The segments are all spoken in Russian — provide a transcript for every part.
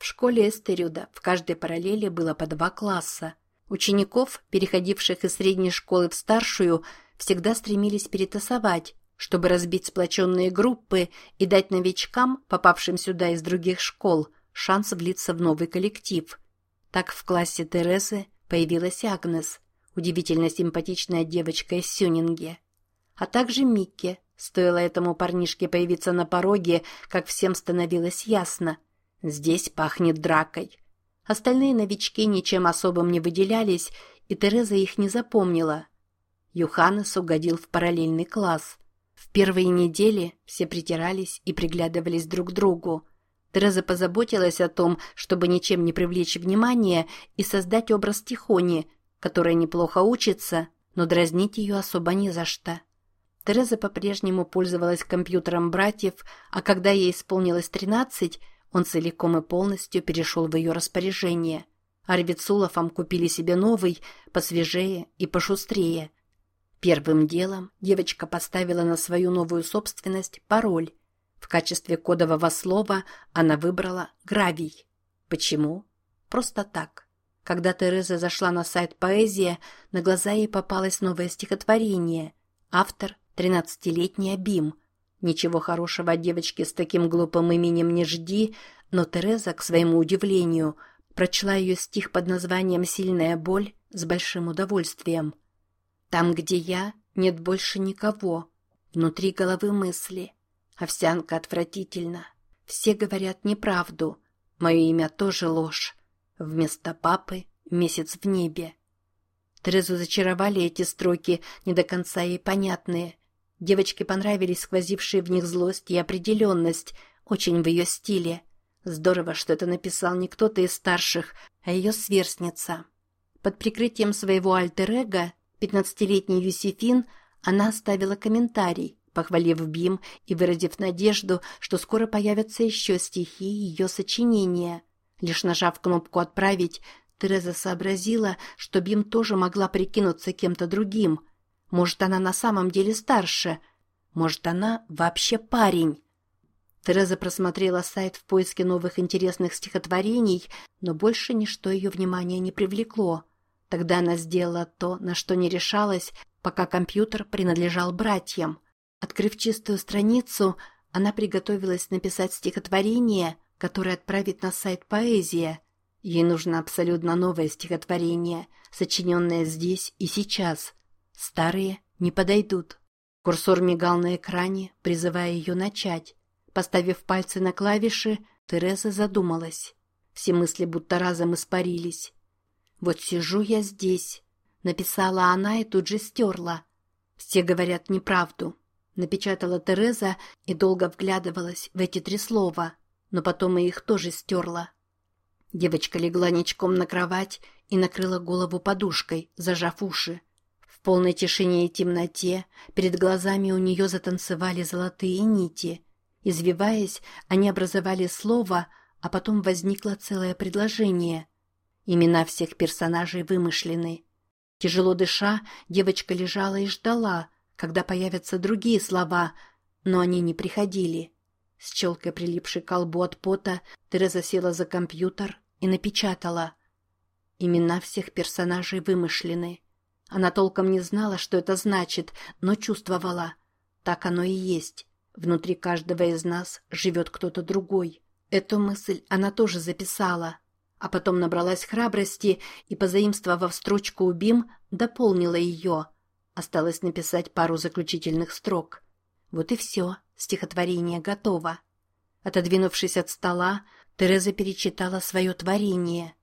В школе Эстерюда в каждой параллели было по два класса. Учеников, переходивших из средней школы в старшую, всегда стремились перетасовать, чтобы разбить сплоченные группы и дать новичкам, попавшим сюда из других школ, шанс влиться в новый коллектив. Так в классе Терезы появилась Агнес, удивительно симпатичная девочка из Сюнинге. А также Микки, стоило этому парнишке появиться на пороге, как всем становилось ясно. Здесь пахнет дракой. Остальные новички ничем особым не выделялись, и Тереза их не запомнила. Юханес угодил в параллельный класс. В первые недели все притирались и приглядывались друг к другу. Тереза позаботилась о том, чтобы ничем не привлечь внимание и создать образ Тихони, которая неплохо учится, но дразнить ее особо не за что. Тереза по-прежнему пользовалась компьютером братьев, а когда ей исполнилось 13, он целиком и полностью перешел в ее распоряжение. Арвид с Улафом купили себе новый, посвежее и пошустрее. Первым делом девочка поставила на свою новую собственность пароль. В качестве кодового слова она выбрала «гравий». Почему? Просто так. Когда Тереза зашла на сайт «Поэзия», на глаза ей попалось новое стихотворение. Автор – тринадцатилетний Абим. Ничего хорошего от девочки с таким глупым именем не жди, но Тереза, к своему удивлению, прочла ее стих под названием «Сильная боль» с большим удовольствием. «Там, где я, нет больше никого. Внутри головы мысли. Овсянка отвратительно. Все говорят неправду. Мое имя тоже ложь. Вместо папы месяц в небе». Терезу зачаровали эти строки, не до конца ей понятные. Девочке понравились сквозившие в них злость и определенность, очень в ее стиле. Здорово, что это написал не кто-то из старших, а ее сверстница. Под прикрытием своего альтер-эго, пятнадцатилетний Юсифин, она оставила комментарий, похвалив Бим и выразив надежду, что скоро появятся еще стихи ее сочинения. Лишь нажав кнопку «Отправить», Тереза сообразила, что Бим тоже могла прикинуться кем-то другим – может, она на самом деле старше. Может, она вообще парень. Тереза просмотрела сайт в поиске новых интересных стихотворений, но больше ничто ее внимания не привлекло. Тогда она сделала то, на что не решалась, пока компьютер принадлежал братьям. Открыв чистую страницу, она приготовилась написать стихотворение, которое отправит на сайт «Поэзия». Ей нужно абсолютно новое стихотворение, сочиненное здесь и сейчас – Старые не подойдут. Курсор мигал на экране, призывая ее начать. Поставив пальцы на клавиши, Тереза задумалась. Все мысли будто разом испарились. «Вот сижу я здесь», — написала она и тут же стерла. «Все говорят неправду», — напечатала Тереза и долго вглядывалась в эти три слова, но потом и их тоже стерла. Девочка легла ничком на кровать и накрыла голову подушкой, зажав уши. В полной тишине и темноте перед глазами у нее затанцевали золотые нити. Извиваясь, они образовали слово, а потом возникло целое предложение. Имена всех персонажей вымышлены. Тяжело дыша, девочка лежала и ждала, когда появятся другие слова, но они не приходили. С челкой, прилипшей к колбу от пота, Тереза села за компьютер и напечатала. Имена всех персонажей вымышлены. Она толком не знала, что это значит, но чувствовала. Так оно и есть. Внутри каждого из нас живет кто-то другой. Эту мысль она тоже записала. А потом набралась храбрости и, позаимствовав строчку «убим», дополнила ее. Осталось написать пару заключительных строк. Вот и все, стихотворение готово. Отодвинувшись от стола, Тереза перечитала свое творение.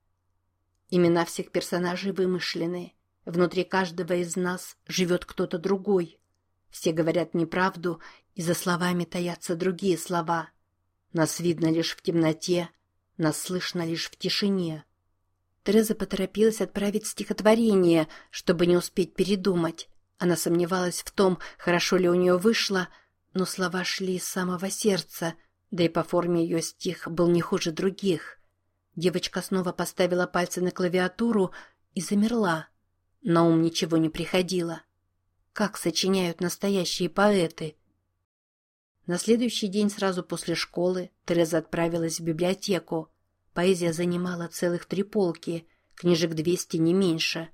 Имена всех персонажей вымышлены. Внутри каждого из нас живет кто-то другой. Все говорят неправду, и за словами таятся другие слова. Нас видно лишь в темноте, нас слышно лишь в тишине. Тереза поторопилась отправить стихотворение, чтобы не успеть передумать. Она сомневалась в том, хорошо ли у нее вышло, но слова шли из самого сердца, да и по форме ее стих был не хуже других. Девочка снова поставила пальцы на клавиатуру и замерла. На ум ничего не приходило. Как сочиняют настоящие поэты? На следующий день сразу после школы Тереза отправилась в библиотеку. Поэзия занимала целых три полки, книжек двести не меньше.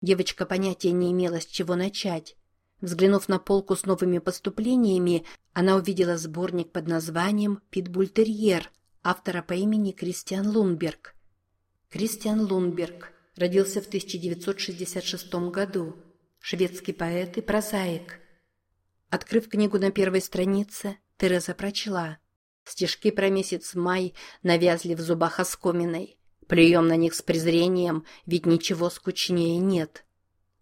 Девочка понятия не имела, с чего начать. Взглянув на полку с новыми поступлениями, она увидела сборник под названием «Питбультерьер» автора по имени Кристиан Лунберг. Кристиан Лунберг родился в 1966 году. Шведский поэт и прозаик. Открыв книгу на первой странице, Тереза прочла. Стишки про месяц май навязли в зубах оскоминой. Плюем на них с презрением, ведь ничего скучнее нет.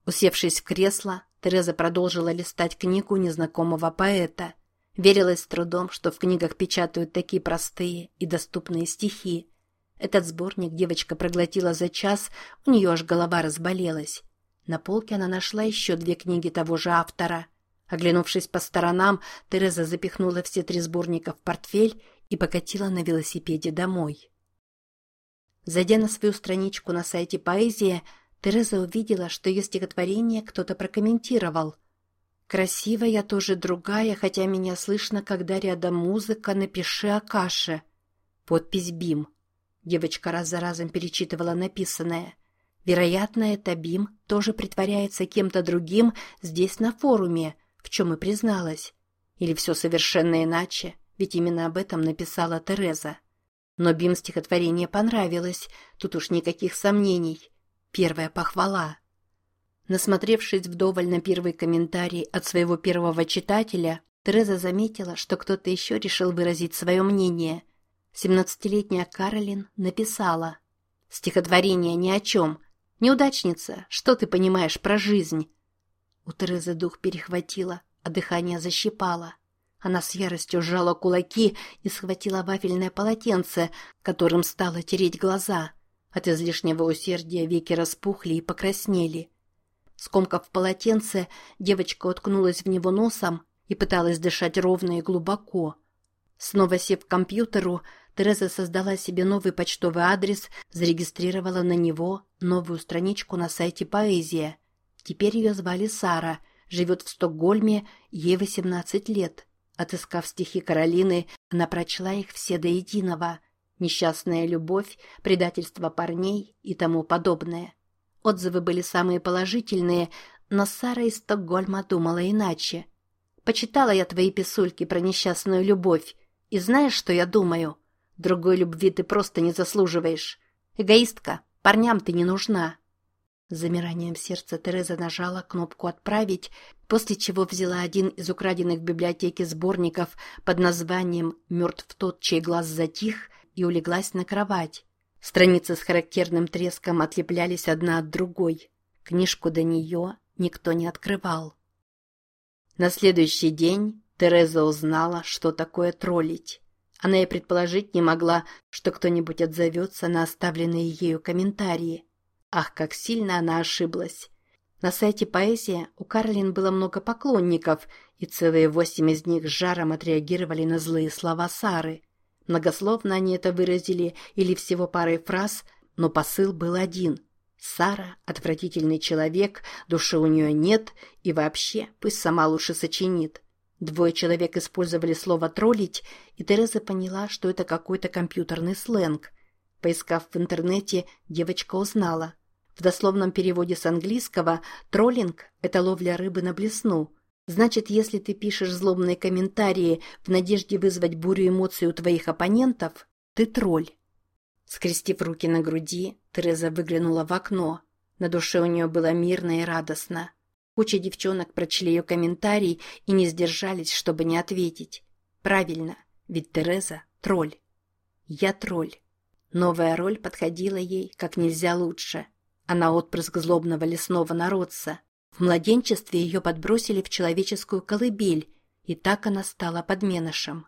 Усевшись в кресло, Тереза продолжила листать книгу незнакомого поэта. Верилась с трудом, что в книгах печатают такие простые и доступные стихи. Этот сборник девочка проглотила за час, у нее аж голова разболелась. На полке она нашла еще две книги того же автора. Оглянувшись по сторонам, Тереза запихнула все три сборника в портфель и покатила на велосипеде домой. Зайдя на свою страничку на сайте «Поэзия», Тереза увидела, что ее стихотворение кто-то прокомментировал. «Красиво я тоже другая, хотя меня слышно, когда рядом музыка, напиши о каше». Подпись «Бим». Девочка раз за разом перечитывала написанное. Вероятно, это Бим тоже притворяется кем-то другим здесь на форуме, в чем и призналась. Или все совершенно иначе, ведь именно об этом написала Тереза. Но Бим стихотворение понравилось, тут уж никаких сомнений. Первая похвала. Насмотревшись вдоволь на первый комментарий от своего первого читателя, Тереза заметила, что кто-то еще решил выразить свое мнение. Семнадцатилетняя Каролин написала «Стихотворение ни о чем. Неудачница, что ты понимаешь про жизнь?» У Терезы дух перехватило, а дыхание защипало. Она с яростью сжала кулаки и схватила вафельное полотенце, которым стала тереть глаза. От излишнего усердия веки распухли и покраснели. Скомкав полотенце, девочка уткнулась в него носом и пыталась дышать ровно и глубоко. Снова сев к компьютеру, Тереза создала себе новый почтовый адрес, зарегистрировала на него новую страничку на сайте «Поэзия». Теперь ее звали Сара, живет в Стокгольме, ей 18 лет. Отыскав стихи Каролины, она прочла их все до единого несчастная любовь, предательство парней и тому подобное. Отзывы были самые положительные, но Сара из Стокгольма думала иначе. «Почитала я твои писульки про несчастную любовь, и знаешь, что я думаю? Другой любви ты просто не заслуживаешь. Эгоистка, парням ты не нужна». С замиранием сердца Тереза нажала кнопку «Отправить», после чего взяла один из украденных в библиотеке сборников под названием «Мертв тот, чей глаз затих» и улеглась на кровать. Страницы с характерным треском отлеплялись одна от другой. Книжку до нее никто не открывал. На следующий день Тереза узнала, что такое троллить. Она и предположить не могла, что кто-нибудь отзовется на оставленные ею комментарии. Ах, как сильно она ошиблась! На сайте «Поэзия» у Карлин было много поклонников, и целые восемь из них с жаром отреагировали на злые слова Сары. Многословно они это выразили или всего парой фраз, но посыл был один. Сара – отвратительный человек, души у нее нет, и вообще пусть сама лучше сочинит. Двое человек использовали слово «троллить», и Тереза поняла, что это какой-то компьютерный сленг. Поискав в интернете, девочка узнала. В дословном переводе с английского «троллинг» – это ловля рыбы на блесну, Значит, если ты пишешь злобные комментарии в надежде вызвать бурю эмоций у твоих оппонентов, ты тролль. Скрестив руки на груди, Тереза выглянула в окно. На душе у нее было мирно и радостно. Куча девчонок прочли ее комментарий и не сдержались, чтобы не ответить. Правильно, ведь Тереза – тролль. Я тролль. Новая роль подходила ей как нельзя лучше. Она отпрыск злобного лесного народца – в младенчестве ее подбросили в человеческую колыбель, и так она стала подменышем.